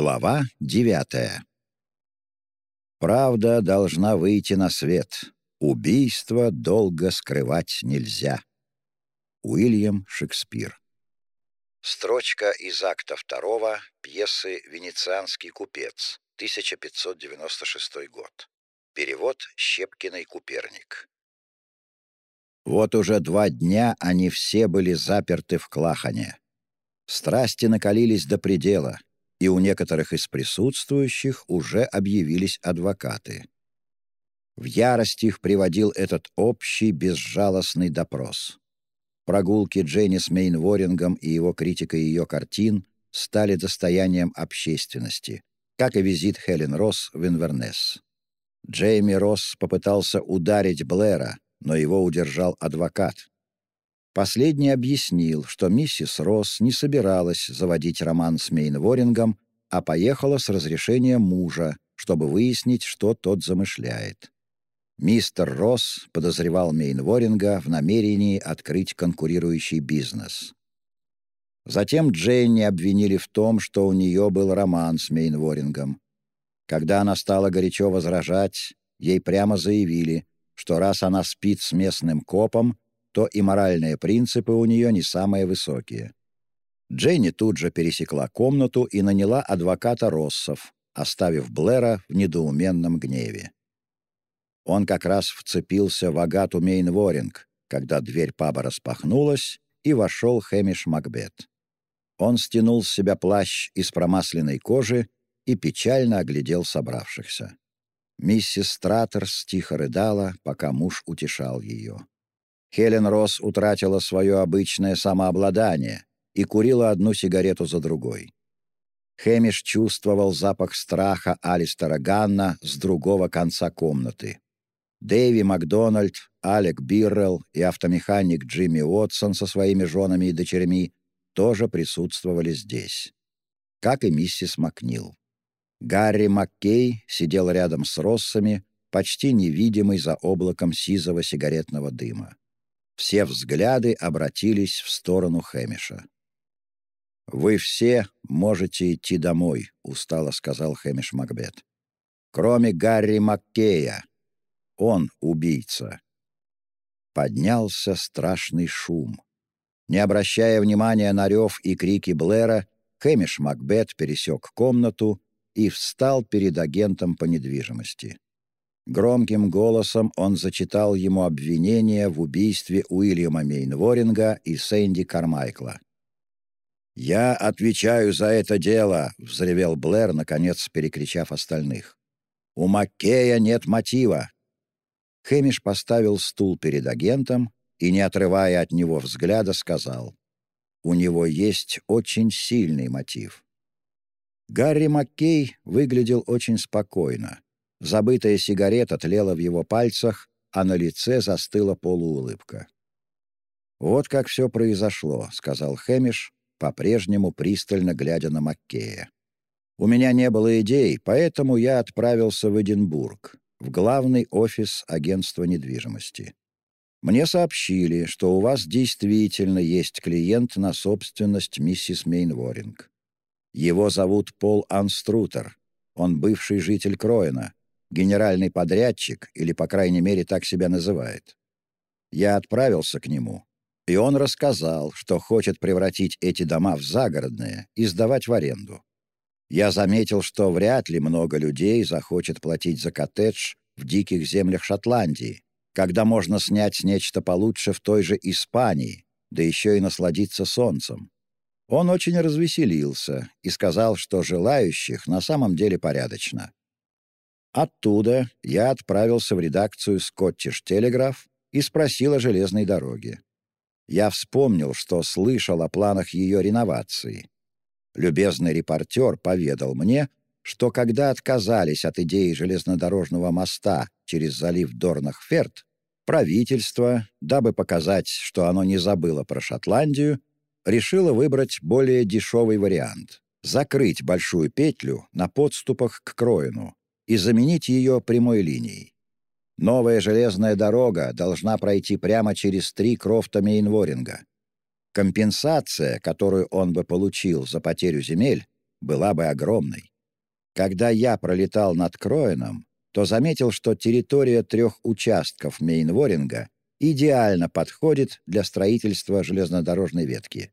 Глава девятая. Правда должна выйти на свет. Убийство долго скрывать нельзя. Уильям Шекспир. Строчка из акта второго пьесы «Венецианский купец», 1596 год. Перевод Щепкиной Куперник. Вот уже два дня они все были заперты в Клахане. Страсти накалились до предела — и у некоторых из присутствующих уже объявились адвокаты. В ярость их приводил этот общий безжалостный допрос. Прогулки Дженни с Мейнворингом и его критика ее картин стали достоянием общественности, как и визит Хелен Росс в Инвернес. Джейми Росс попытался ударить Блэра, но его удержал адвокат. Последний объяснил, что миссис Росс не собиралась заводить роман с Мейнворингом, а поехала с разрешения мужа, чтобы выяснить, что тот замышляет. Мистер Росс подозревал Мейнворинга в намерении открыть конкурирующий бизнес. Затем Дженни обвинили в том, что у нее был роман с Мейнворингом. Когда она стала горячо возражать, ей прямо заявили, что раз она спит с местным копом, то и моральные принципы у нее не самые высокие. Дженни тут же пересекла комнату и наняла адвоката Россов, оставив Блэра в недоуменном гневе. Он как раз вцепился в Агату Мейнворинг, когда дверь паба распахнулась, и вошел Хэмиш Макбет. Он стянул с себя плащ из промасленной кожи и печально оглядел собравшихся. Миссис Стратерс тихо рыдала, пока муж утешал ее. Хелен Росс утратила свое обычное самообладание и курила одну сигарету за другой. Хэмиш чувствовал запах страха Алистера Ганна с другого конца комнаты. Дэви Макдональд, Алек Биррелл и автомеханик Джимми Уотсон со своими женами и дочерьми тоже присутствовали здесь. Как и миссис Макнил. Гарри Маккей сидел рядом с Россами, почти невидимый за облаком сизого сигаретного дыма. Все взгляды обратились в сторону Хэмиша. «Вы все можете идти домой», — устало сказал Хэмиш Макбет. «Кроме Гарри Маккея. Он убийца». Поднялся страшный шум. Не обращая внимания на рев и крики Блэра, Хэмиш Макбет пересек комнату и встал перед агентом по недвижимости. Громким голосом он зачитал ему обвинение в убийстве Уильяма Мейнворинга и Сэнди Кармайкла. «Я отвечаю за это дело!» — взревел Блэр, наконец перекричав остальных. «У Маккея нет мотива!» Хэмиш поставил стул перед агентом и, не отрывая от него взгляда, сказал. «У него есть очень сильный мотив». Гарри Маккей выглядел очень спокойно. Забытая сигарета тлела в его пальцах, а на лице застыла полуулыбка. «Вот как все произошло», — сказал Хэмиш, по-прежнему пристально глядя на Маккея. «У меня не было идей, поэтому я отправился в Эдинбург, в главный офис агентства недвижимости. Мне сообщили, что у вас действительно есть клиент на собственность миссис Мейнворинг. Его зовут Пол Анструтер. Он бывший житель Кроена, генеральный подрядчик, или, по крайней мере, так себя называет. Я отправился к нему, и он рассказал, что хочет превратить эти дома в загородные и сдавать в аренду. Я заметил, что вряд ли много людей захочет платить за коттедж в диких землях Шотландии, когда можно снять нечто получше в той же Испании, да еще и насладиться солнцем. Он очень развеселился и сказал, что желающих на самом деле порядочно. Оттуда я отправился в редакцию «Скоттиш Телеграф» и спросил о железной дороге. Я вспомнил, что слышал о планах ее реновации. Любезный репортер поведал мне, что когда отказались от идеи железнодорожного моста через залив Дорнах-Ферт, правительство, дабы показать, что оно не забыло про Шотландию, решило выбрать более дешевый вариант — закрыть большую петлю на подступах к Кроину, и заменить ее прямой линией. Новая железная дорога должна пройти прямо через три крофта Мейнворинга. Компенсация, которую он бы получил за потерю земель, была бы огромной. Когда я пролетал над Кроеном, то заметил, что территория трех участков Мейнворинга идеально подходит для строительства железнодорожной ветки.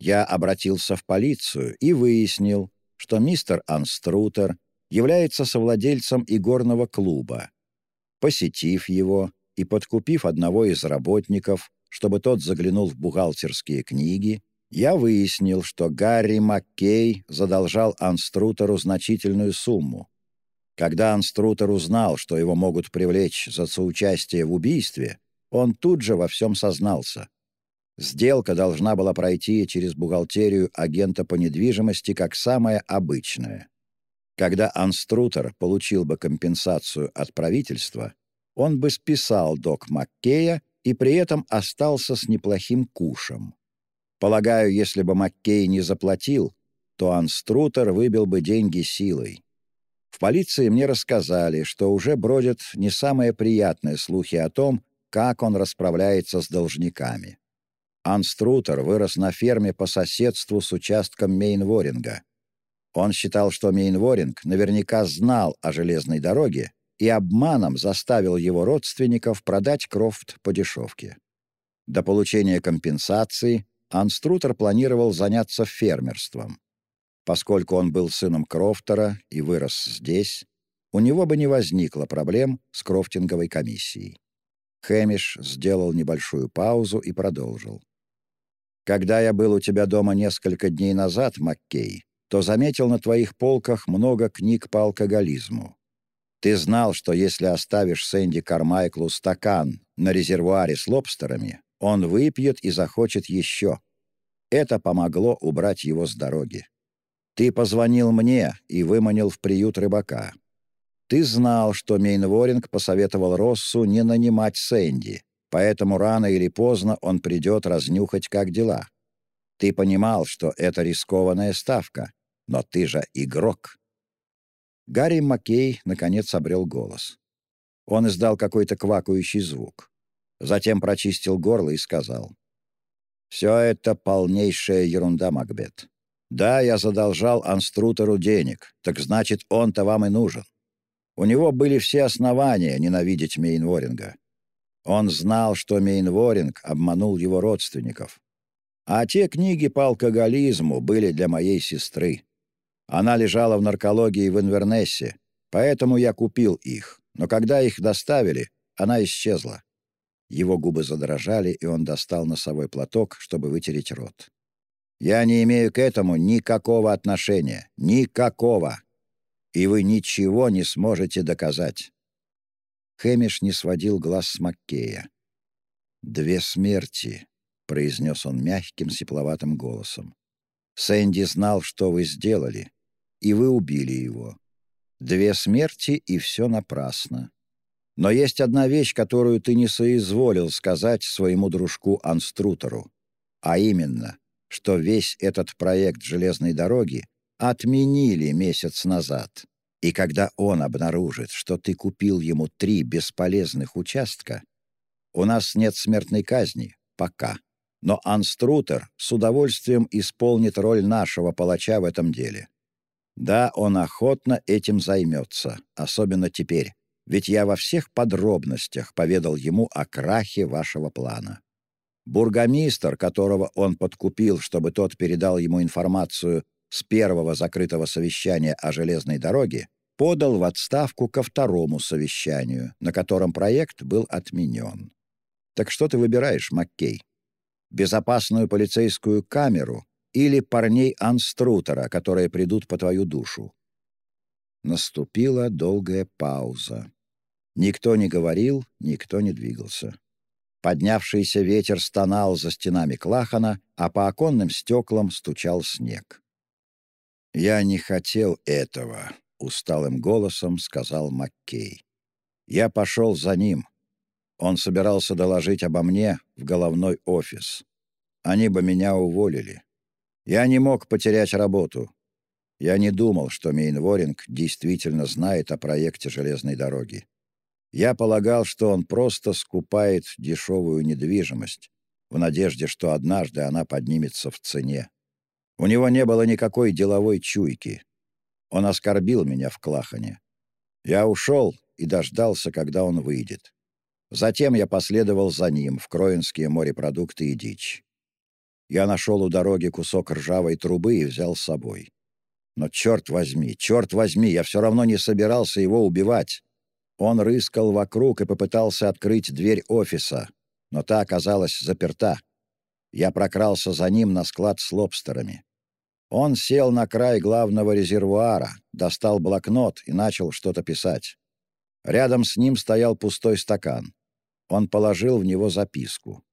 Я обратился в полицию и выяснил, что мистерАнструтер является совладельцем игорного клуба. Посетив его и подкупив одного из работников, чтобы тот заглянул в бухгалтерские книги, я выяснил, что Гарри Маккей задолжал Анструтеру значительную сумму. Когда Анструтер узнал, что его могут привлечь за соучастие в убийстве, он тут же во всем сознался. Сделка должна была пройти через бухгалтерию агента по недвижимости как самая обычная. Когда Анструтер получил бы компенсацию от правительства, он бы списал док Маккея и при этом остался с неплохим кушем. Полагаю, если бы Маккей не заплатил, то Анструтер выбил бы деньги силой. В полиции мне рассказали, что уже бродят не самые приятные слухи о том, как он расправляется с должниками. Анструтер вырос на ферме по соседству с участком Мейнворинга. Он считал, что Мейнворинг наверняка знал о железной дороге и обманом заставил его родственников продать Крофт по дешевке. До получения компенсации Анструтер планировал заняться фермерством. Поскольку он был сыном Крофтера и вырос здесь, у него бы не возникло проблем с крофтинговой комиссией. Хэмиш сделал небольшую паузу и продолжил. «Когда я был у тебя дома несколько дней назад, Маккей, то заметил на твоих полках много книг по алкоголизму. Ты знал, что если оставишь Сэнди Кармайклу стакан на резервуаре с лобстерами, он выпьет и захочет еще. Это помогло убрать его с дороги. Ты позвонил мне и выманил в приют рыбака. Ты знал, что Мейнворинг посоветовал Россу не нанимать Сэнди, поэтому рано или поздно он придет разнюхать, как дела. Ты понимал, что это рискованная ставка, но ты же игрок. Гарри Маккей, наконец, обрел голос. Он издал какой-то квакающий звук. Затем прочистил горло и сказал. «Все это полнейшая ерунда, Макбет. Да, я задолжал Анструтеру денег, так значит, он-то вам и нужен. У него были все основания ненавидеть Мейнворинга. Он знал, что Мейнворинг обманул его родственников. А те книги по алкоголизму были для моей сестры. Она лежала в наркологии в Инвернессе, поэтому я купил их, но когда их доставили, она исчезла. Его губы задрожали, и он достал носовой платок, чтобы вытереть рот. «Я не имею к этому никакого отношения. Никакого. И вы ничего не сможете доказать». Хэмиш не сводил глаз с Маккея. «Две смерти», — произнес он мягким, сепловатым голосом. «Сэнди знал, что вы сделали, и вы убили его. Две смерти, и все напрасно. Но есть одна вещь, которую ты не соизволил сказать своему дружку Анструтеру, а именно, что весь этот проект железной дороги отменили месяц назад. И когда он обнаружит, что ты купил ему три бесполезных участка, у нас нет смертной казни, пока. Но Анструтер с удовольствием исполнит роль нашего палача в этом деле. Да, он охотно этим займется, особенно теперь, ведь я во всех подробностях поведал ему о крахе вашего плана. Бургомистр, которого он подкупил, чтобы тот передал ему информацию с первого закрытого совещания о железной дороге, подал в отставку ко второму совещанию, на котором проект был отменен. Так что ты выбираешь, Маккей? Безопасную полицейскую камеру или парнейАнструтера, которые придут по твою душу. Наступила долгая пауза. Никто не говорил, никто не двигался. Поднявшийся ветер стонал за стенами Клахана, а по оконным стеклам стучал снег. «Я не хотел этого», — усталым голосом сказал Маккей. «Я пошел за ним. Он собирался доложить обо мне в головной офис. Они бы меня уволили. Я не мог потерять работу. Я не думал, что Мейнворинг действительно знает о проекте железной дороги. Я полагал, что он просто скупает дешевую недвижимость в надежде, что однажды она поднимется в цене. У него не было никакой деловой чуйки. Он оскорбил меня в Клахане. Я ушел и дождался, когда он выйдет. Затем я последовал за ним в Кроинские морепродукты и дичь. Я нашел у дороги кусок ржавой трубы и взял с собой. Но черт возьми, черт возьми, я все равно не собирался его убивать. Он рыскал вокруг и попытался открыть дверь офиса, но та оказалась заперта. Я прокрался за ним на склад с лобстерами. Он сел на край главного резервуара, достал блокнот и начал что-то писать. Рядом с ним стоял пустой стакан. Он положил в него записку.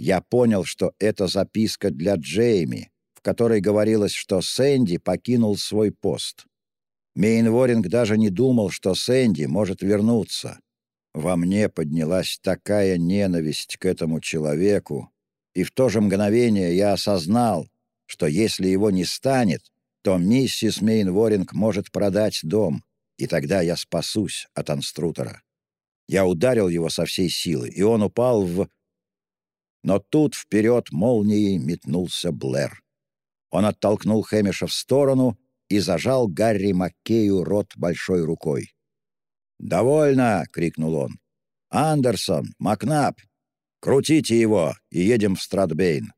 Я понял, что это записка для Джейми, в которой говорилось, что Сэнди покинул свой пост. Мейнворинг даже не думал, что Сэнди может вернуться. Во мне поднялась такая ненависть к этому человеку, и в то же мгновение я осознал, что если его не станет, то миссис Мейнворинг может продать дом, и тогда я спасусь от Анструтера. Я ударил его со всей силы, и он упал в... Но тут вперед молнией метнулся Блэр. Он оттолкнул Хэмиша в сторону и зажал Гарри Маккею рот большой рукой. «Довольно!» — крикнул он. «Андерсон! Макнап! Крутите его и едем в Стратбейн!»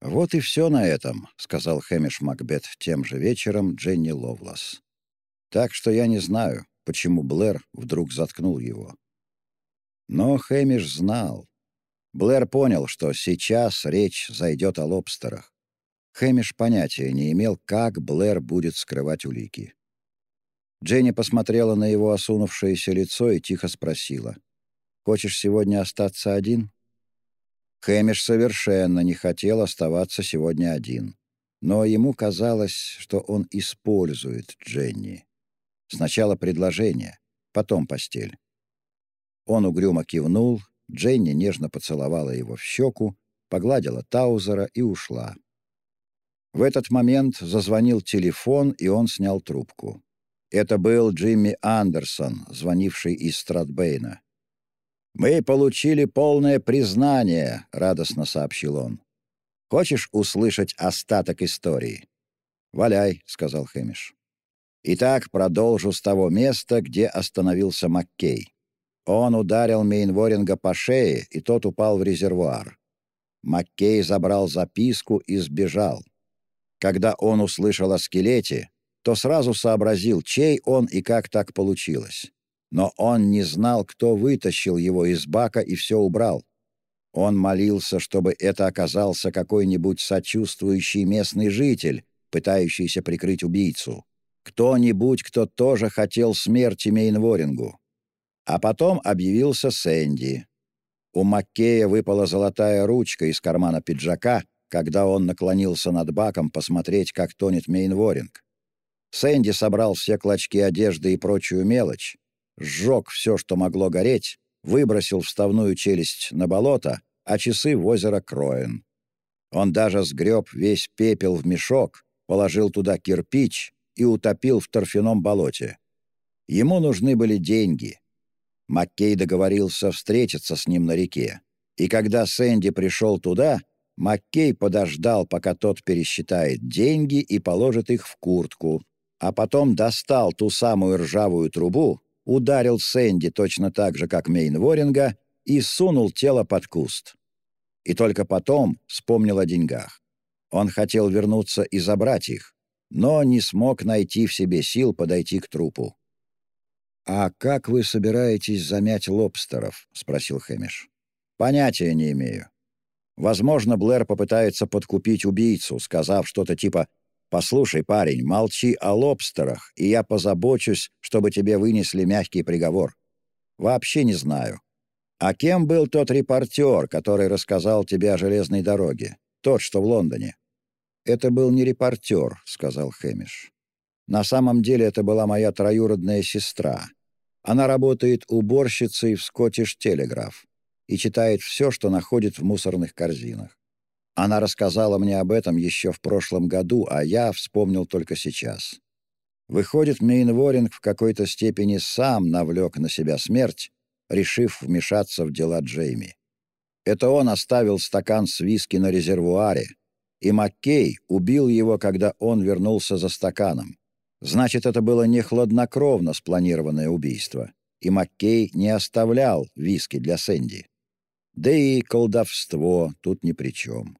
«Вот и все на этом», — сказал Хэмиш Макбет тем же вечером Дженни Ловлас. «Так что я не знаю, почему Блэр вдруг заткнул его». Но Хэмиш знал. Блэр понял, что сейчас речь зайдет о лобстерах. Хэмиш понятия не имел, как Блэр будет скрывать улики. Дженни посмотрела на его осунувшееся лицо и тихо спросила. «Хочешь сегодня остаться один?» Хэмиш совершенно не хотел оставаться сегодня один. Но ему казалось, что он использует Дженни. Сначала предложение, потом постель. Он угрюмо кивнул, Дженни нежно поцеловала его в щеку, погладила Таузера и ушла. В этот момент зазвонил телефон, и он снял трубку. Это был Джимми Андерсон, звонивший из Стратбейна. «Мы получили полное признание», — радостно сообщил он. «Хочешь услышать остаток истории?» «Валяй», — сказал Хэмиш. «Итак, продолжу с того места, где остановился Маккей. Он ударил Мейнворинга по шее, и тот упал в резервуар. Маккей забрал записку и сбежал. Когда он услышал о скелете, то сразу сообразил, чей он и как так получилось. Но он не знал, кто вытащил его из бака и все убрал. Он молился, чтобы это оказался какой-нибудь сочувствующий местный житель, пытающийся прикрыть убийцу. Кто-нибудь, кто тоже хотел смерти Мейнворингу. А потом объявился Сэнди. У Маккея выпала золотая ручка из кармана пиджака, когда он наклонился над баком посмотреть, как тонет Мейнворинг. Сэнди собрал все клочки одежды и прочую мелочь, сжег все, что могло гореть, выбросил вставную челюсть на болото, а часы в озеро Кроен. Он даже сгреб весь пепел в мешок, положил туда кирпич и утопил в торфяном болоте. Ему нужны были деньги. Маккей договорился встретиться с ним на реке. И когда Сэнди пришел туда, Маккей подождал, пока тот пересчитает деньги и положит их в куртку, а потом достал ту самую ржавую трубу, ударил Сэнди точно так же, как Мейн Воринга, и сунул тело под куст. И только потом вспомнил о деньгах. Он хотел вернуться и забрать их, но не смог найти в себе сил подойти к трупу. «А как вы собираетесь замять лобстеров?» — спросил Хэмиш. «Понятия не имею. Возможно, Блэр попытается подкупить убийцу, сказав что-то типа «Послушай, парень, молчи о лобстерах, и я позабочусь, чтобы тебе вынесли мягкий приговор». Вообще не знаю. А кем был тот репортер, который рассказал тебе о железной дороге? Тот, что в Лондоне. «Это был не репортер», — сказал Хэмиш. «На самом деле это была моя троюродная сестра. Она работает уборщицей в Скоттиш Телеграф и читает все, что находит в мусорных корзинах. Она рассказала мне об этом еще в прошлом году, а я вспомнил только сейчас. Выходит, Мейнворинг в какой-то степени сам навлек на себя смерть, решив вмешаться в дела Джейми. Это он оставил стакан с виски на резервуаре, и Маккей убил его, когда он вернулся за стаканом. Значит, это было не хладнокровно спланированное убийство, и Маккей не оставлял виски для Сэнди. Да и колдовство тут ни при чем.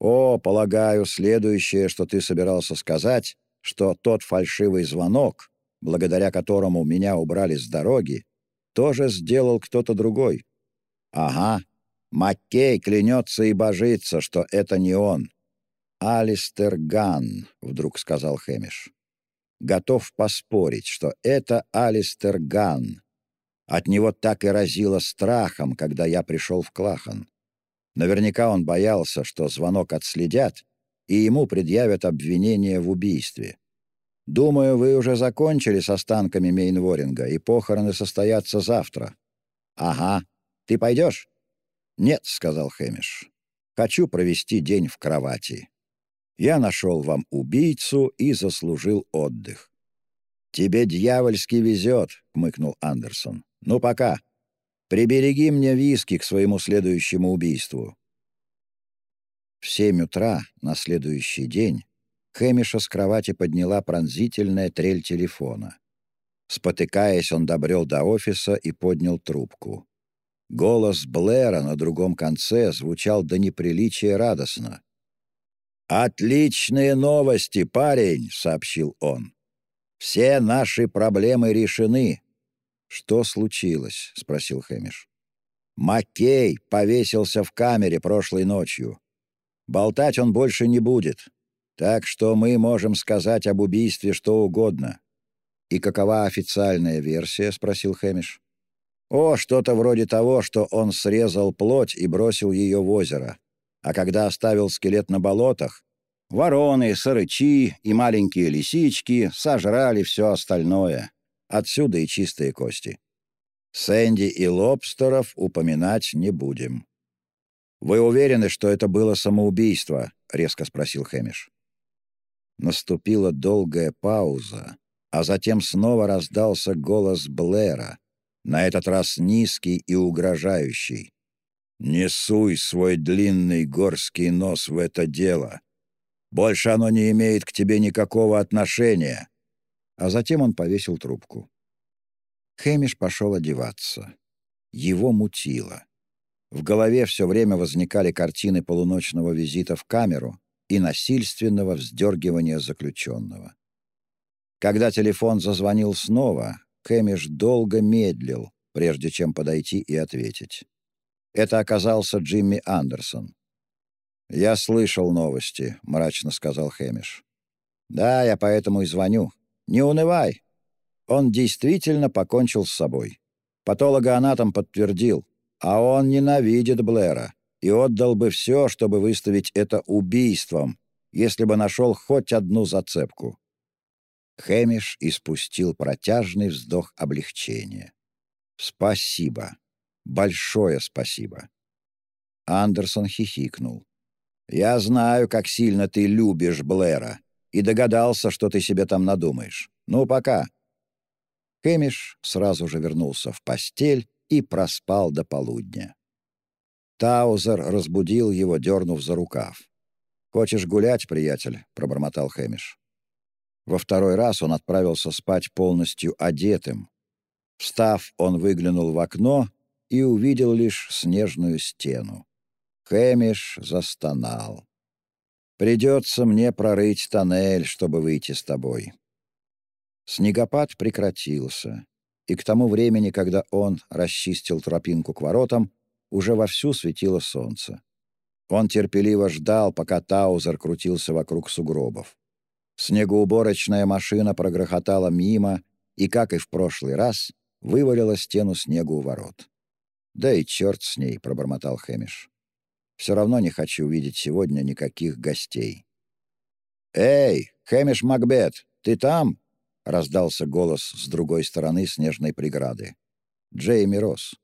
О, полагаю, следующее, что ты собирался сказать, что тот фальшивый звонок, благодаря которому меня убрали с дороги, тоже сделал кто-то другой. Ага, Маккей клянется и божится, что это не он. «Алистер Ган», — вдруг сказал Хэмиш. «Готов поспорить, что это Алистер Ган. От него так и разило страхом, когда я пришел в Клахан. Наверняка он боялся, что звонок отследят, и ему предъявят обвинение в убийстве. Думаю, вы уже закончили с останками Мейнворинга, и похороны состоятся завтра. Ага. Ты пойдешь? Нет, — сказал Хэмиш. Хочу провести день в кровати. Я нашел вам убийцу и заслужил отдых. «Тебе дьявольски везет», — хмыкнул Андерсон. «Ну, пока. Прибереги мне виски к своему следующему убийству». В семь утра на следующий день Хэмиша с кровати подняла пронзительная трель телефона. Спотыкаясь, он добрел до офиса и поднял трубку. Голос Блэра на другом конце звучал до неприличия радостно. «Отличные новости, парень!» — сообщил он. «Все наши проблемы решены». «Что случилось?» — спросил Хэмиш. «Маккей повесился в камере прошлой ночью. Болтать он больше не будет, так что мы можем сказать об убийстве что угодно». «И какова официальная версия?» — спросил Хэмиш. «О, что-то вроде того, что он срезал плоть и бросил ее в озеро а когда оставил скелет на болотах, вороны, сырычи и маленькие лисички сожрали все остальное. Отсюда и чистые кости. Сэнди и лобстеров упоминать не будем. «Вы уверены, что это было самоубийство?» — резко спросил Хэмиш. Наступила долгая пауза, а затем снова раздался голос Блэра, на этот раз низкий и угрожающий. Не суй свой длинный горский нос в это дело. Больше оно не имеет к тебе никакого отношения. А затем он повесил трубку. Хэмиш пошел одеваться. Его мутило. В голове все время возникали картины полуночного визита в камеру и насильственного вздергивания заключенного. Когда телефон зазвонил снова, Хэмиш долго медлил, прежде чем подойти и ответить. Это оказался Джимми Андерсон. «Я слышал новости», — мрачно сказал Хэмиш. «Да, я поэтому и звоню. Не унывай. Он действительно покончил с собой. Патологоанатом подтвердил, а он ненавидит Блэра и отдал бы все, чтобы выставить это убийством, если бы нашел хоть одну зацепку». Хэмиш испустил протяжный вздох облегчения. «Спасибо. Большое спасибо». Андерсон хихикнул. «Я знаю, как сильно ты любишь Блэра, и догадался, что ты себе там надумаешь. Ну, пока». Хэмиш сразу же вернулся в постель и проспал до полудня. Таузер разбудил его, дернув за рукав. «Хочешь гулять, приятель?» — пробормотал Хэмиш. Во второй раз он отправился спать полностью одетым. Встав, он выглянул в окно и увидел лишь снежную стену. Хэмиш застонал. «Придется мне прорыть тоннель, чтобы выйти с тобой». Снегопад прекратился, и к тому времени, когда он расчистил тропинку к воротам, уже вовсю светило солнце. Он терпеливо ждал, пока Таузер крутился вокруг сугробов. Снегоуборочная машина прогрохотала мимо и, как и в прошлый раз, вывалила стену снегу у ворот. «Да и черт с ней», — пробормотал Хэмиш. «Все равно не хочу видеть сегодня никаких гостей». «Эй, Хэмиш Макбет, ты там?» — раздался голос с другой стороны снежной преграды. Джейми Росс.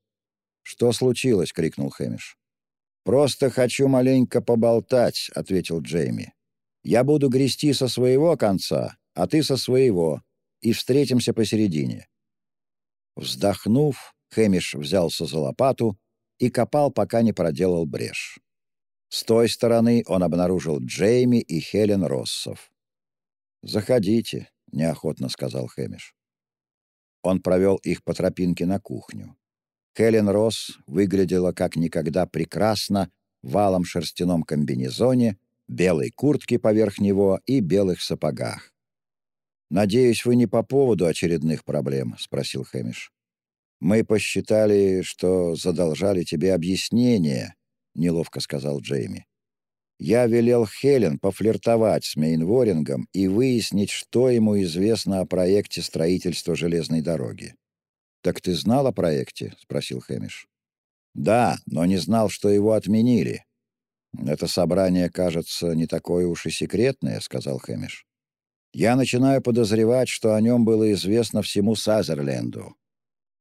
«Что случилось?» — крикнул Хэмиш. «Просто хочу маленько поболтать», — ответил Джейми. «Я буду грести со своего конца, а ты со своего, и встретимся посередине». Вздохнув, Хэмиш взялся за лопату и копал, пока не проделал брешь. С той стороны он обнаружил Джейми и Хелен Россов. «Заходите», — неохотно сказал Хэмиш. Он провел их по тропинке на кухню. Хелен Росс выглядела как никогда прекрасно в валом шерстяном комбинезоне, белой куртке поверх него и белых сапогах. «Надеюсь, вы не по поводу очередных проблем?» — спросил Хэмиш. «Мы посчитали, что задолжали тебе объяснение», — неловко сказал Джейми. «Я велел Хелен пофлиртовать с Мейнворингом и выяснить, что ему известно о проекте строительства железной дороги». «Так ты знал о проекте?» — спросил Хэмиш. «Да, но не знал, что его отменили». «Это собрание, кажется, не такое уж и секретное», — сказал Хэмиш. «Я начинаю подозревать, что о нем было известно всему Сазерленду.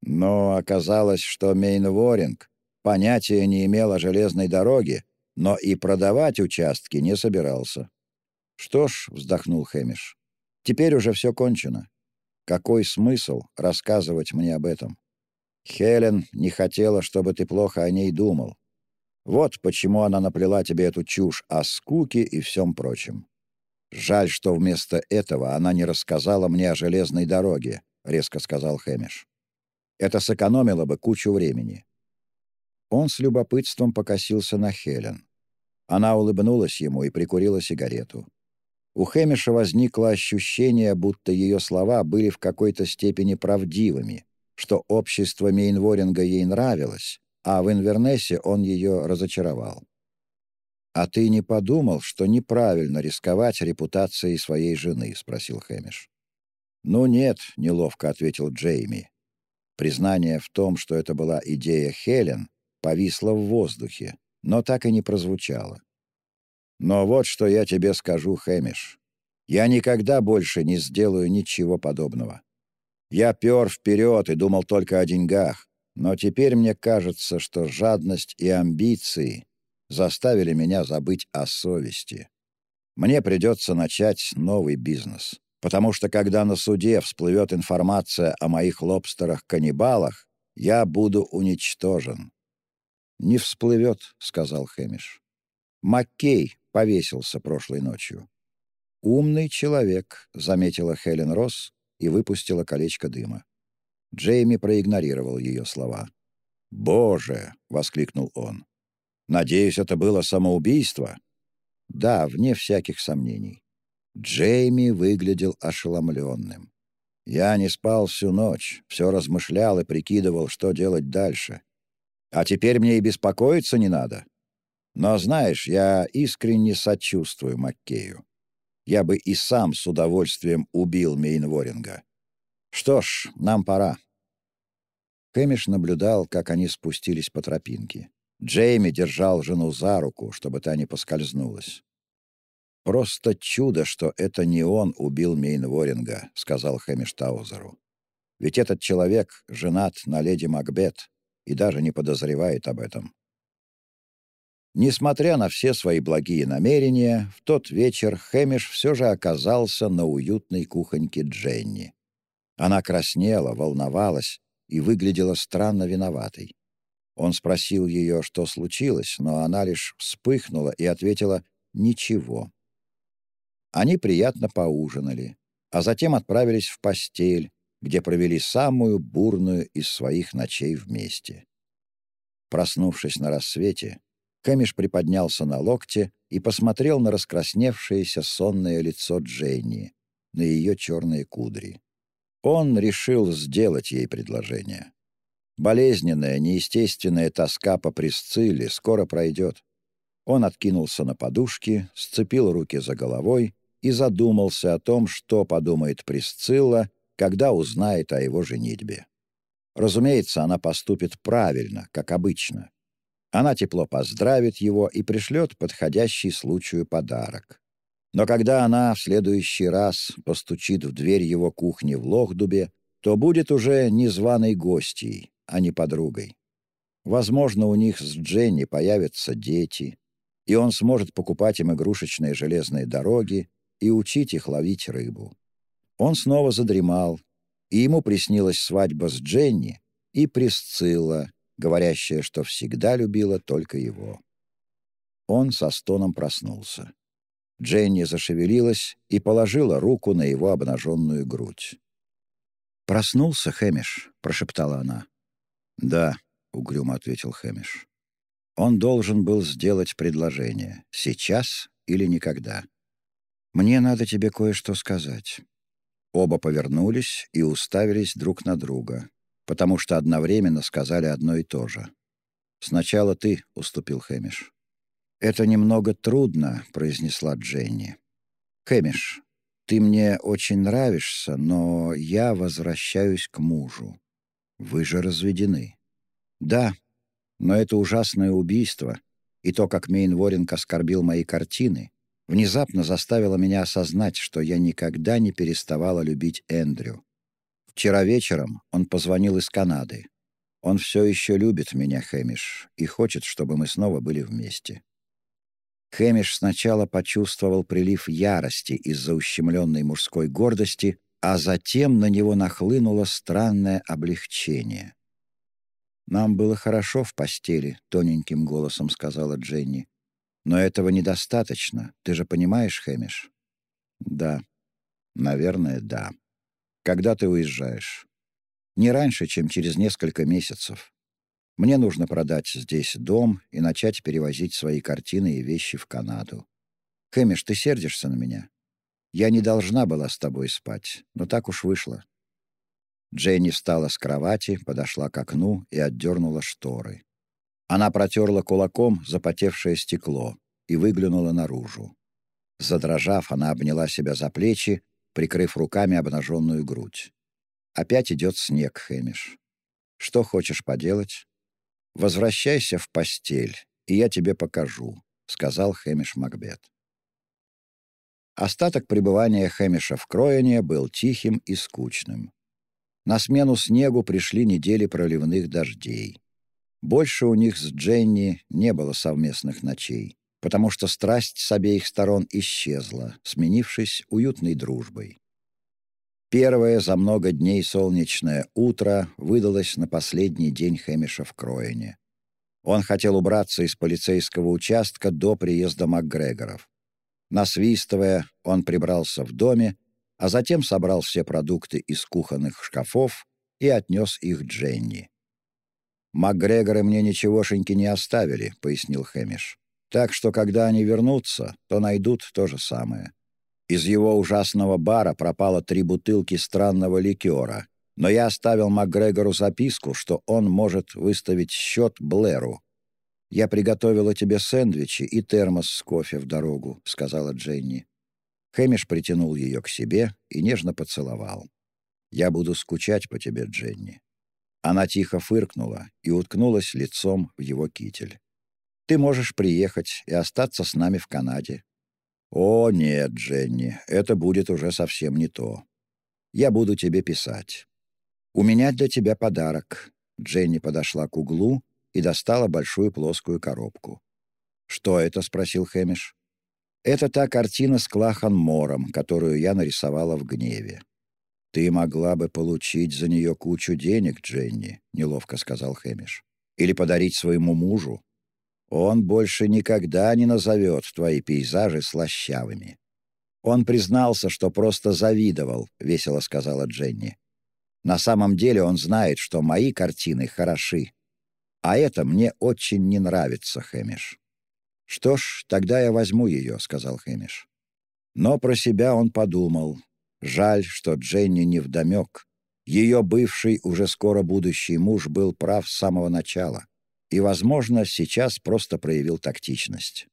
Но оказалось, что Мейнворинг понятия не имел о железной дороге, но и продавать участки не собирался. «Что ж», — вздохнул Хэмиш, — «теперь уже все кончено. Какой смысл рассказывать мне об этом? Хелен не хотела, чтобы ты плохо о ней думал. Вот почему она наплела тебе эту чушь о скуке и всем прочем. Жаль, что вместо этого она не рассказала мне о железной дороге», — резко сказал Хэмиш. Это сэкономило бы кучу времени. Он с любопытством покосился на Хелен. Она улыбнулась ему и прикурила сигарету. У Хэмиша возникло ощущение, будто ее слова были в какой-то степени правдивыми, что общество Мейнворинга ей нравилось, а в Инвернессе он ее разочаровал. «А ты не подумал, что неправильно рисковать репутацией своей жены?» — спросил Хэмиш. «Ну нет», — неловко ответил Джейми. Признание в том, что это была идея Хелен, повисло в воздухе, но так и не прозвучало. «Но вот что я тебе скажу, Хэмиш. Я никогда больше не сделаю ничего подобного. Я пер вперед и думал только о деньгах, но теперь мне кажется, что жадность и амбиции заставили меня забыть о совести. Мне придется начать новый бизнес потому что когда на суде всплывет информация о моих лобстерах-каннибалах, я буду уничтожен». «Не всплывет», — сказал Хэмиш. «Маккей повесился прошлой ночью». «Умный человек», — заметила Хелен Росс и выпустила колечко дыма. Джейми проигнорировал ее слова. «Боже!» — воскликнул он. «Надеюсь, это было самоубийство?» «Да, вне всяких сомнений. Джейми выглядел ошеломленным. Я не спал всю ночь, все размышлял и прикидывал, что делать дальше. А теперь мне и беспокоиться не надо. Но, знаешь, я искренне сочувствую Маккею. Я бы и сам с удовольствием убил Мейнворинга. Что ж, нам пора. Кэмиш наблюдал, как они спустились по тропинке. Джейми держал жену за руку, чтобы та не поскользнулась. «Просто чудо, что это не он убил Мейнворинга», — сказал Хэмиш Таузеру. «Ведь этот человек женат на леди Макбет и даже не подозревает об этом». Несмотря на все свои благие намерения, в тот вечер Хэмиш все же оказался на уютной кухоньке Дженни. Она краснела, волновалась и выглядела странно виноватой. Он спросил ее, что случилось, но она лишь вспыхнула и ответила «ничего». Они приятно поужинали, а затем отправились в постель, где провели самую бурную из своих ночей вместе. Проснувшись на рассвете, Кэмиш приподнялся на локте и посмотрел на раскрасневшееся сонное лицо Дженни, на ее черные кудри. Он решил сделать ей предложение. Болезненная, неестественная тоска по Присцилле скоро пройдет. Он откинулся на подушки, сцепил руки за головой и задумался о том, что подумает Присцилла, когда узнает о его женитьбе. Разумеется, она поступит правильно, как обычно. Она тепло поздравит его и пришлет подходящий случаю подарок. Но когда она в следующий раз постучит в дверь его кухни в Лохдубе, то будет уже незваной гостьей, а не подругой. Возможно, у них с Дженни появятся дети, и он сможет покупать им игрушечные железные дороги и учить их ловить рыбу. Он снова задремал, и ему приснилась свадьба с Дженни и Присцилла, говорящая, что всегда любила только его. Он со стоном проснулся. Дженни зашевелилась и положила руку на его обнаженную грудь. «Проснулся, Хэмиш?» — прошептала она. «Да», — угрюмо ответил Хэмиш. Он должен был сделать предложение. Сейчас или никогда. «Мне надо тебе кое-что сказать». Оба повернулись и уставились друг на друга, потому что одновременно сказали одно и то же. «Сначала ты», — уступил Хэмиш. «Это немного трудно», — произнесла Дженни. «Хэмиш, ты мне очень нравишься, но я возвращаюсь к мужу. Вы же разведены». «Да, но это ужасное убийство и то, как Мейнворинг оскорбил мои картины, внезапно заставило меня осознать, что я никогда не переставала любить Эндрю. Вчера вечером он позвонил из Канады. Он все еще любит меня, Хэмиш, и хочет, чтобы мы снова были вместе. Хэмиш сначала почувствовал прилив ярости из-за ущемленной мужской гордости, а затем на него нахлынуло странное облегчение. «Нам было хорошо в постели», — тоненьким голосом сказала Дженни. «Но этого недостаточно. Ты же понимаешь, Хэмиш?» «Да. Наверное, да. Когда ты уезжаешь?» «Не раньше, чем через несколько месяцев. Мне нужно продать здесь дом и начать перевозить свои картины и вещи в Канаду. Хэмиш, ты сердишься на меня? Я не должна была с тобой спать, но так уж вышло. Дженни встала с кровати, подошла к окну и отдернула шторы. Она протерла кулаком запотевшее стекло и выглянула наружу. Задрожав, она обняла себя за плечи, прикрыв руками обнаженную грудь. Опять идет снег, Хэмиш. Что хочешь поделать? Возвращайся в постель, и я тебе покажу, — сказал Хэмиш Макбет. Остаток пребывания Хэмиша в Кроене был тихим и скучным. На смену снегу пришли недели проливных дождей. Больше у них с Дженни не было совместных ночей, потому что страсть с обеих сторон исчезла, сменившись уютной дружбой. Первое за много дней солнечное утро выдалось на последний день Хэмиша в Кроине. Он хотел убраться из полицейского участка до приезда МакГрегоров. Насвистывая, он прибрался в доме а затем собрал все продукты из кухонных шкафов и отнес их Дженни. «МакГрегоры мне ничегошеньки не оставили», — пояснил Хэмиш. «Так что, когда они вернутся, то найдут то же самое. Из его ужасного бара пропало три бутылки странного ликера, но я оставил МакГрегору записку, что он может выставить счет Блэру. «Я приготовила тебе сэндвичи и термос с кофе в дорогу», — сказала Дженни. Хэмиш притянул ее к себе и нежно поцеловал. «Я буду скучать по тебе, Дженни». Она тихо фыркнула и уткнулась лицом в его китель. «Ты можешь приехать и остаться с нами в Канаде». «О, нет, Дженни, это будет уже совсем не то. Я буду тебе писать. У меня для тебя подарок». Дженни подошла к углу и достала большую плоскую коробку. «Что это?» — спросил Хэмиш. Это та картина с Клахан Мором, которую я нарисовала в гневе. «Ты могла бы получить за нее кучу денег, Дженни», — неловко сказал Хэмиш. «Или подарить своему мужу. Он больше никогда не назовет твои пейзажи слащавыми». «Он признался, что просто завидовал», — весело сказала Дженни. «На самом деле он знает, что мои картины хороши. А это мне очень не нравится, Хэмиш». «Что ж, тогда я возьму ее», — сказал Хэмиш. Но про себя он подумал. Жаль, что Дженни не вдомек. Ее бывший, уже скоро будущий муж был прав с самого начала. И, возможно, сейчас просто проявил тактичность.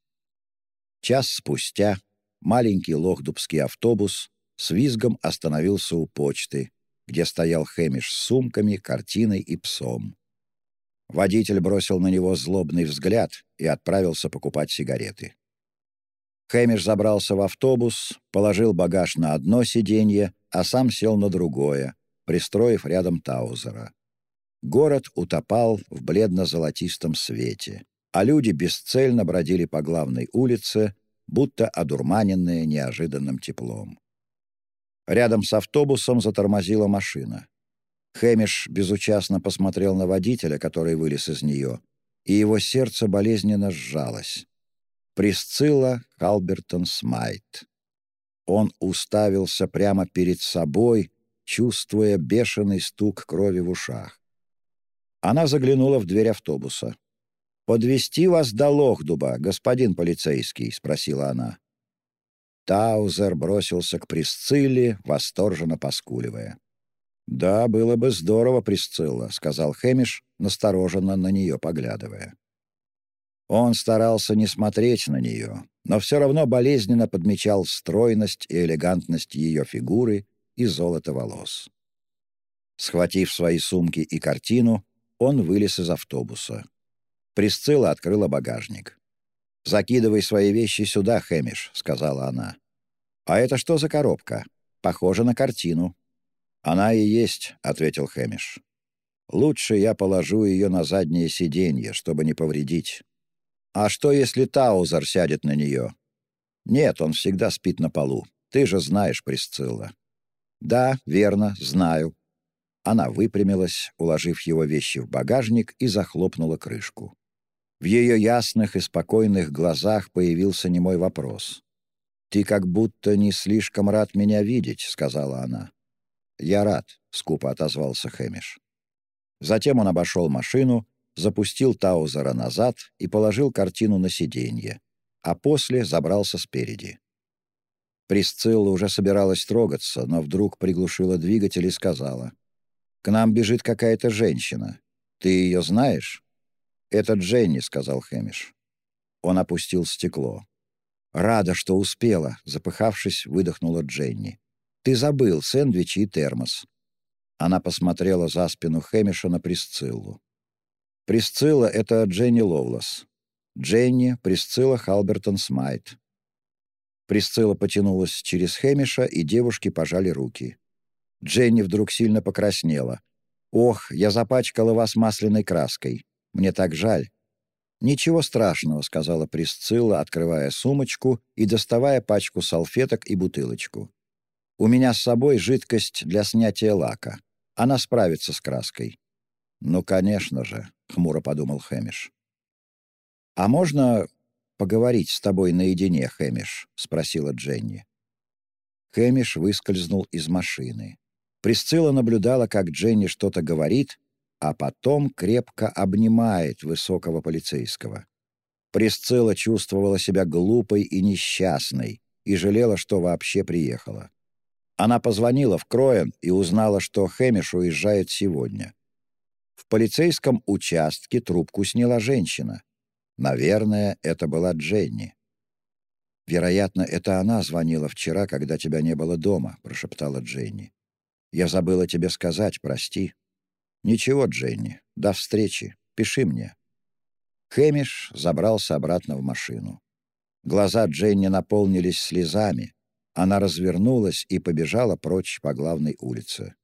Час спустя маленький лохдубский автобус с визгом остановился у почты, где стоял Хэмиш с сумками, картиной и псом. Водитель бросил на него злобный взгляд и отправился покупать сигареты. Хэмиш забрался в автобус, положил багаж на одно сиденье, а сам сел на другое, пристроив рядом Таузера. Город утопал в бледно-золотистом свете, а люди бесцельно бродили по главной улице, будто одурманенные неожиданным теплом. Рядом с автобусом затормозила машина. Хэмиш безучастно посмотрел на водителя, который вылез из нее, и его сердце болезненно сжалось. Присцилла Халбертон Смайт. Он уставился прямо перед собой, чувствуя бешеный стук крови в ушах. Она заглянула в дверь автобуса. «Подвести вас до Лохдуба, господин полицейский?» — спросила она. Таузер бросился к Присцилле, восторженно поскуливая. «Да, было бы здорово, Присцилла», — сказал Хэмиш, настороженно на нее поглядывая. Он старался не смотреть на нее, но все равно болезненно подмечал стройность и элегантность ее фигуры и золото волос. Схватив свои сумки и картину, он вылез из автобуса. Присцилла открыла багажник. «Закидывай свои вещи сюда, Хэмиш», — сказала она. «А это что за коробка? Похоже на картину». «Она и есть», — ответил Хэмиш. «Лучше я положу ее на заднее сиденье, чтобы не повредить». «А что, если Таузер сядет на нее?» «Нет, он всегда спит на полу. Ты же знаешь, Присцилла». «Да, верно, знаю». Она выпрямилась, уложив его вещи в багажник и захлопнула крышку. В ее ясных и спокойных глазах появился немой вопрос. «Ты как будто не слишком рад меня видеть», — сказала она. «Я рад», — скупо отозвался Хэмиш. Затем он обошел машину, запустил Таузера назад и положил картину на сиденье, а после забрался спереди. Присцилла уже собиралась трогаться, но вдруг приглушила двигатель и сказала. «К нам бежит какая-то женщина. Ты ее знаешь?» «Это Дженни», — сказал Хэмиш. Он опустил стекло. «Рада, что успела», — запыхавшись, выдохнула Дженни. «Ты забыл сэндвичи и термос». Она посмотрела за спину Хэмиша на Присциллу. Присцилла — это Дженни Ловлас. Дженни — Присцилла Халбертон Смайт. Присцилла потянулась через Хэмиша, и девушки пожали руки. Дженни вдруг сильно покраснела. «Ох, я запачкала вас масляной краской. Мне так жаль». «Ничего страшного», — сказала Присцилла, открывая сумочку и доставая пачку салфеток и бутылочку. «У меня с собой жидкость для снятия лака. Она справится с краской». «Ну, конечно же», — хмуро подумал Хэмиш. «А можно поговорить с тобой наедине, Хэмиш?» — спросила Дженни. Хэмиш выскользнул из машины. Присцилла наблюдала, как Дженни что-то говорит, а потом крепко обнимает высокого полицейского. Присцилла чувствовала себя глупой и несчастной и жалела, что вообще приехала. Она позвонила в Кроен и узнала, что Хэмиш уезжает сегодня. В полицейском участке трубку сняла женщина. Наверное, это была Дженни. «Вероятно, это она звонила вчера, когда тебя не было дома», — прошептала Дженни. «Я забыла тебе сказать, прости». «Ничего, Дженни, до встречи. Пиши мне». Хэмиш забрался обратно в машину. Глаза Дженни наполнились слезами. Она развернулась и побежала прочь по главной улице.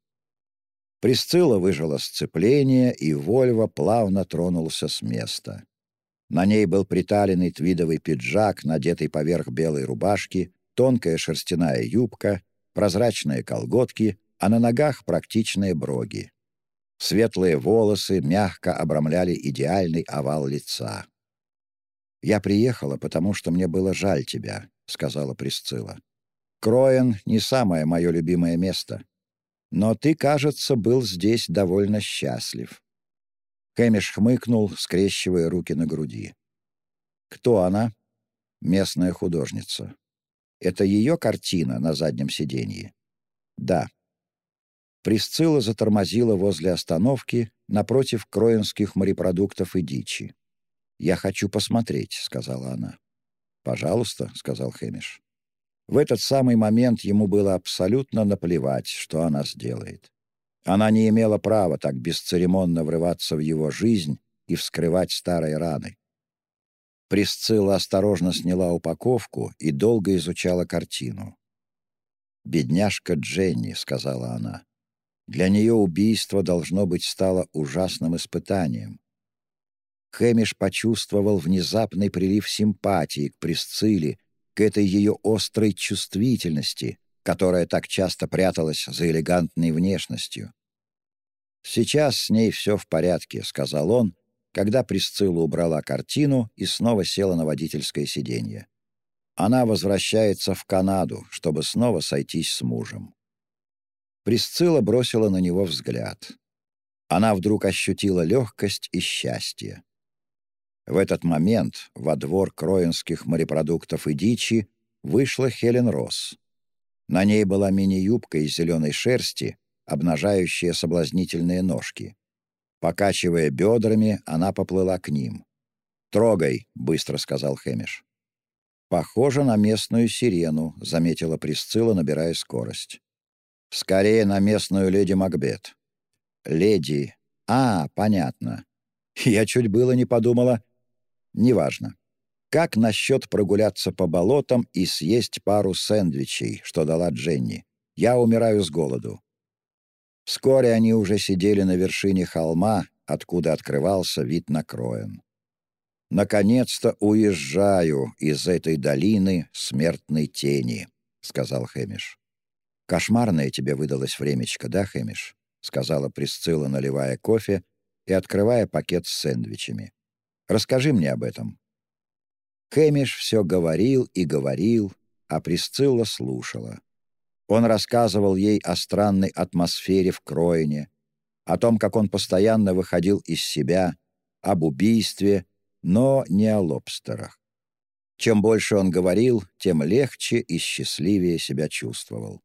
Присцилла выжила сцепление, и Вольво плавно тронулся с места. На ней был приталенный твидовый пиджак, надетый поверх белой рубашки, тонкая шерстяная юбка, прозрачные колготки, а на ногах практичные броги. Светлые волосы мягко обрамляли идеальный овал лица. «Я приехала, потому что мне было жаль тебя», — сказала Присцилла. «Кроен — не самое мое любимое место. Но ты, кажется, был здесь довольно счастлив». Хэмиш хмыкнул, скрещивая руки на груди. «Кто она?» «Местная художница. Это ее картина на заднем сиденье?» «Да», Присцилла затормозила возле остановки напротив кроинских морепродуктов и дичи. «Я хочу посмотреть», — сказала она. «Пожалуйста», — сказал Хэмиш. В этот самый момент ему было абсолютно наплевать, что она сделает. Она не имела права так бесцеремонно врываться в его жизнь и вскрывать старые раны. Присцилла осторожно сняла упаковку и долго изучала картину. «Бедняжка Дженни», — сказала она. Для нее убийство, должно быть, стало ужасным испытанием. Хэмиш почувствовал внезапный прилив симпатии к Присцилле, к этой ее острой чувствительности, которая так часто пряталась за элегантной внешностью. «Сейчас с ней все в порядке», — сказал он, когда Присцилла убрала картину и снова села на водительское сиденье. Она возвращается в Канаду, чтобы снова сойтись с мужем. Присцилла бросила на него взгляд. Она вдруг ощутила легкость и счастье. В этот момент во двор кроинских морепродуктов и дичи вышла Хелен Росс. На ней была мини-юбка из зеленой шерсти, обнажающая соблазнительные ножки. Покачивая бедрами, она поплыла к ним. «Трогай», — быстро сказал Хэмиш. «Похоже на местную сирену», — заметила Присцилла, набирая скорость. «Скорее на местную леди Макбет». «Леди... А, понятно. Я чуть было не подумала. Неважно. Как насчет прогуляться по болотам и съесть пару сэндвичей, что дала Дженни? Я умираю с голоду». Вскоре они уже сидели на вершине холма, откуда открывался вид на Кроен. «Наконец-то уезжаю из этой долины смертной тени», — сказал Хэмиш. «Кошмарное тебе выдалось времечко, да, Хэмиш?» — сказала Присцилла, наливая кофе и открывая пакет с сэндвичами. «Расскажи мне об этом». Хэмиш все говорил и говорил, а Присцилла слушала. Он рассказывал ей о странной атмосфере в Кроине, о том, как он постоянно выходил из себя, об убийстве, но не о лобстерах. Чем больше он говорил, тем легче и счастливее себя чувствовал.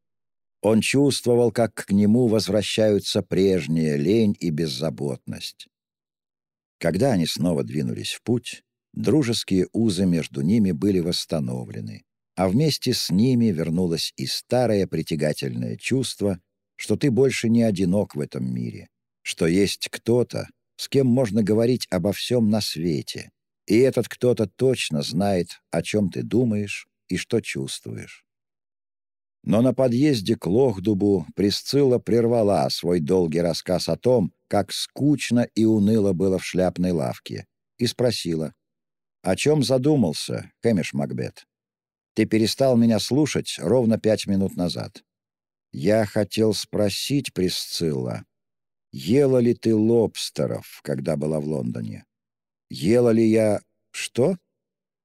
Он чувствовал, как к нему возвращаются прежняя лень и беззаботность. Когда они снова двинулись в путь, дружеские узы между ними были восстановлены, а вместе с ними вернулось и старое притягательное чувство, что ты больше не одинок в этом мире, что есть кто-то, с кем можно говорить обо всем на свете, и этот кто-то точно знает, о чем ты думаешь и что чувствуешь. Но на подъезде к Лохдубу Присцилла прервала свой долгий рассказ о том, как скучно и уныло было в шляпной лавке, и спросила, «О чем задумался, Хэмиш Макбет? Ты перестал меня слушать ровно пять минут назад. Я хотел спросить, Присцилла, ела ли ты лобстеров, когда была в Лондоне? Ела ли я... Что?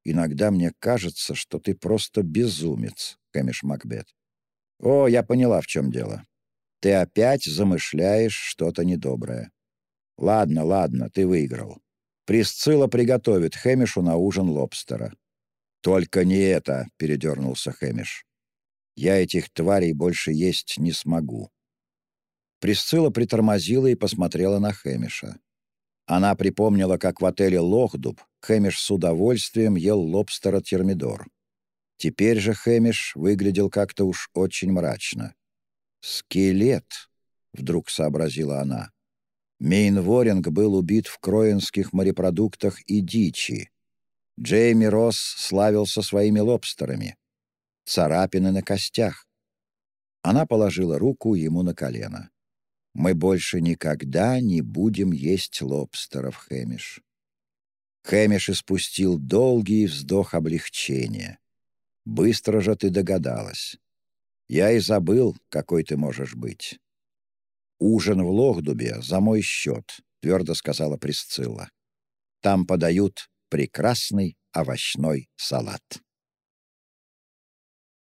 Иногда мне кажется, что ты просто безумец, Кэмиш Макбет. О, я поняла, в чем дело. Ты опять замышляешь что-то недоброе. Ладно, ладно, ты выиграл. Присцилла приготовит Хэмишу на ужин лобстера. «Только не это!» — передернулся Хэмиш. «Я этих тварей больше есть не смогу». Присцилла притормозила и посмотрела на Хэмиша. Она припомнила, как в отеле «Лохдуб» Хэмиш с удовольствием ел лобстера термидор. Теперь же Хэмиш выглядел как-то уж очень мрачно. «Скелет», — вдруг сообразила она. Мейнворинг был убит в кроинских морепродуктах и дичи. Джейми Росс славился своими лобстерами. Царапины на костях. Она положила руку ему на колено. Мы больше никогда не будем есть лобстеров, Хэмиш». Хэмиш испустил долгий вздох облегчения. «Быстро же ты догадалась. Я и забыл, какой ты можешь быть». «Ужин в Лохдубе за мой счет», — твердо сказала Присцилла. «Там подают прекрасный овощной салат».